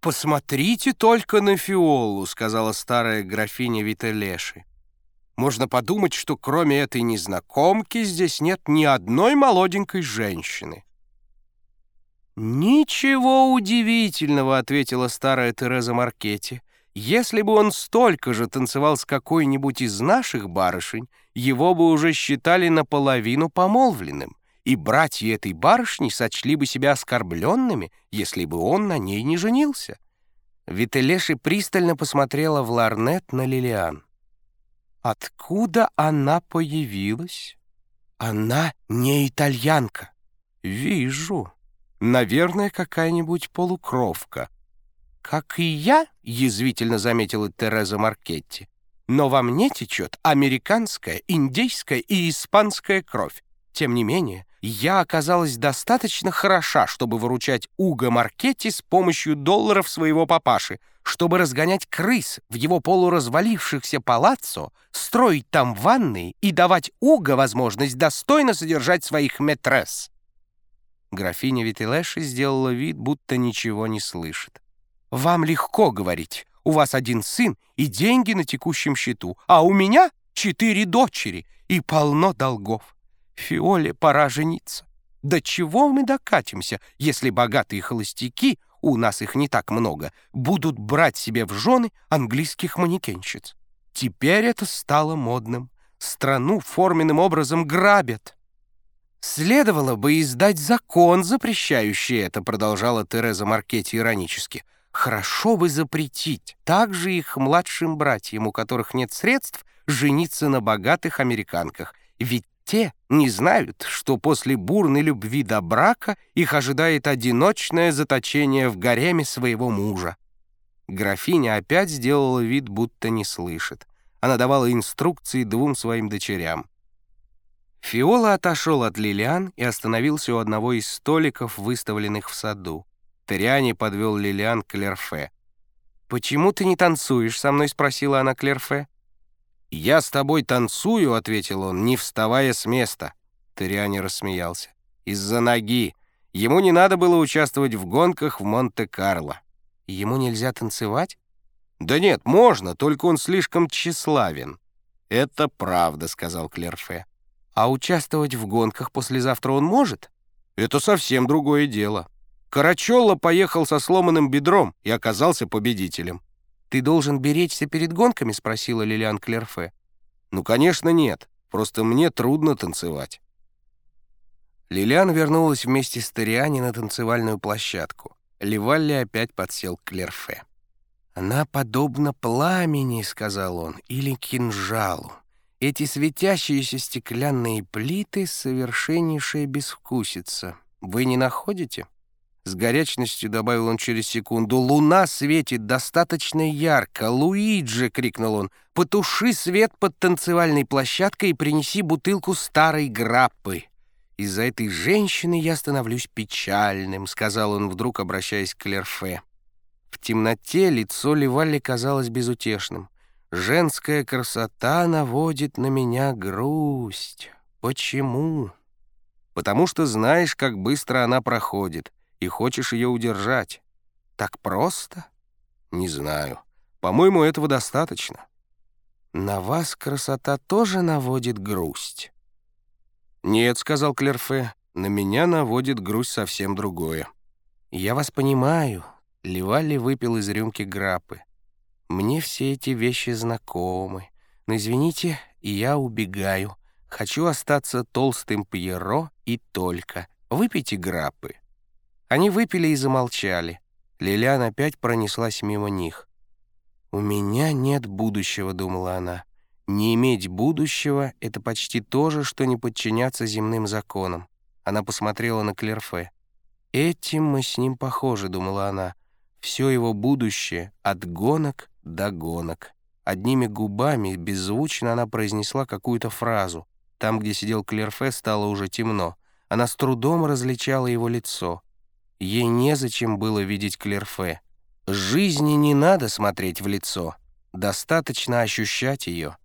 «Посмотрите только на Фиолу», — сказала старая графиня Вителеши. «Можно подумать, что кроме этой незнакомки здесь нет ни одной молоденькой женщины». «Ничего удивительного», — ответила старая Тереза Маркетти. «Если бы он столько же танцевал с какой-нибудь из наших барышень, его бы уже считали наполовину помолвленным, и братья этой барышни сочли бы себя оскорбленными, если бы он на ней не женился». Вителеши пристально посмотрела в ларнет на Лилиан. «Откуда она появилась?» «Она не итальянка». «Вижу». Наверное, какая-нибудь полукровка. «Как и я», — язвительно заметила Тереза Маркетти, «но во мне течет американская, индейская и испанская кровь. Тем не менее, я оказалась достаточно хороша, чтобы выручать Уго Маркетти с помощью долларов своего папаши, чтобы разгонять крыс в его полуразвалившихся палаццо, строить там ванны и давать Уго возможность достойно содержать своих метрес. Графиня Вителеши сделала вид, будто ничего не слышит. «Вам легко говорить. У вас один сын и деньги на текущем счету, а у меня четыре дочери и полно долгов. Фиоле пора жениться. До чего мы докатимся, если богатые холостяки, у нас их не так много, будут брать себе в жены английских манекенщиц? Теперь это стало модным. Страну форменным образом грабят». «Следовало бы издать закон, запрещающий это», продолжала Тереза Маркетти иронически. «Хорошо бы запретить также их младшим братьям, у которых нет средств, жениться на богатых американках. Ведь те не знают, что после бурной любви до брака их ожидает одиночное заточение в гареме своего мужа». Графиня опять сделала вид, будто не слышит. Она давала инструкции двум своим дочерям. Фиола отошел от Лилиан и остановился у одного из столиков, выставленных в саду. Териани подвел Лилиан к Клерфе. «Почему ты не танцуешь со мной?» — спросила она Клерфе. «Я с тобой танцую», — ответил он, не вставая с места. Териани рассмеялся. «Из-за ноги. Ему не надо было участвовать в гонках в Монте-Карло». «Ему нельзя танцевать?» «Да нет, можно, только он слишком тщеславен». «Это правда», — сказал Клерфе. А участвовать в гонках послезавтра он может? Это совсем другое дело. Карачелло поехал со сломанным бедром и оказался победителем. «Ты должен беречься перед гонками?» — спросила Лилиан Клерфе. «Ну, конечно, нет. Просто мне трудно танцевать». Лилиан вернулась вместе с Ториани на танцевальную площадку. Ливалли опять подсел к Клерфе. «Она подобна пламени», — сказал он, — «или кинжалу. Эти светящиеся стеклянные плиты — совершеннейшая безвкусица. Вы не находите?» С горячностью добавил он через секунду. «Луна светит достаточно ярко. Луиджи!» — крикнул он. «Потуши свет под танцевальной площадкой и принеси бутылку старой граппы». «Из-за этой женщины я становлюсь печальным», — сказал он вдруг, обращаясь к Лерфе. В темноте лицо Левалли казалось безутешным. Женская красота наводит на меня грусть. Почему? Потому что знаешь, как быстро она проходит, и хочешь ее удержать. Так просто? Не знаю. По-моему, этого достаточно. На вас красота тоже наводит грусть? Нет, сказал Клерфе, на меня наводит грусть совсем другое. Я вас понимаю. Левали выпил из рюмки грапы. Мне все эти вещи знакомы. Но извините, я убегаю. Хочу остаться толстым Пьеро и только. Выпейте граппы». Они выпили и замолчали. Лилиан опять пронеслась мимо них. «У меня нет будущего», — думала она. «Не иметь будущего — это почти то же, что не подчиняться земным законам». Она посмотрела на Клерфе. «Этим мы с ним похожи», — думала она. «Все его будущее от гонок до гонок. Одними губами беззвучно она произнесла какую-то фразу. Там, где сидел Клерфе, стало уже темно. Она с трудом различала его лицо. Ей незачем было видеть Клерфе. Жизни не надо смотреть в лицо. Достаточно ощущать ее.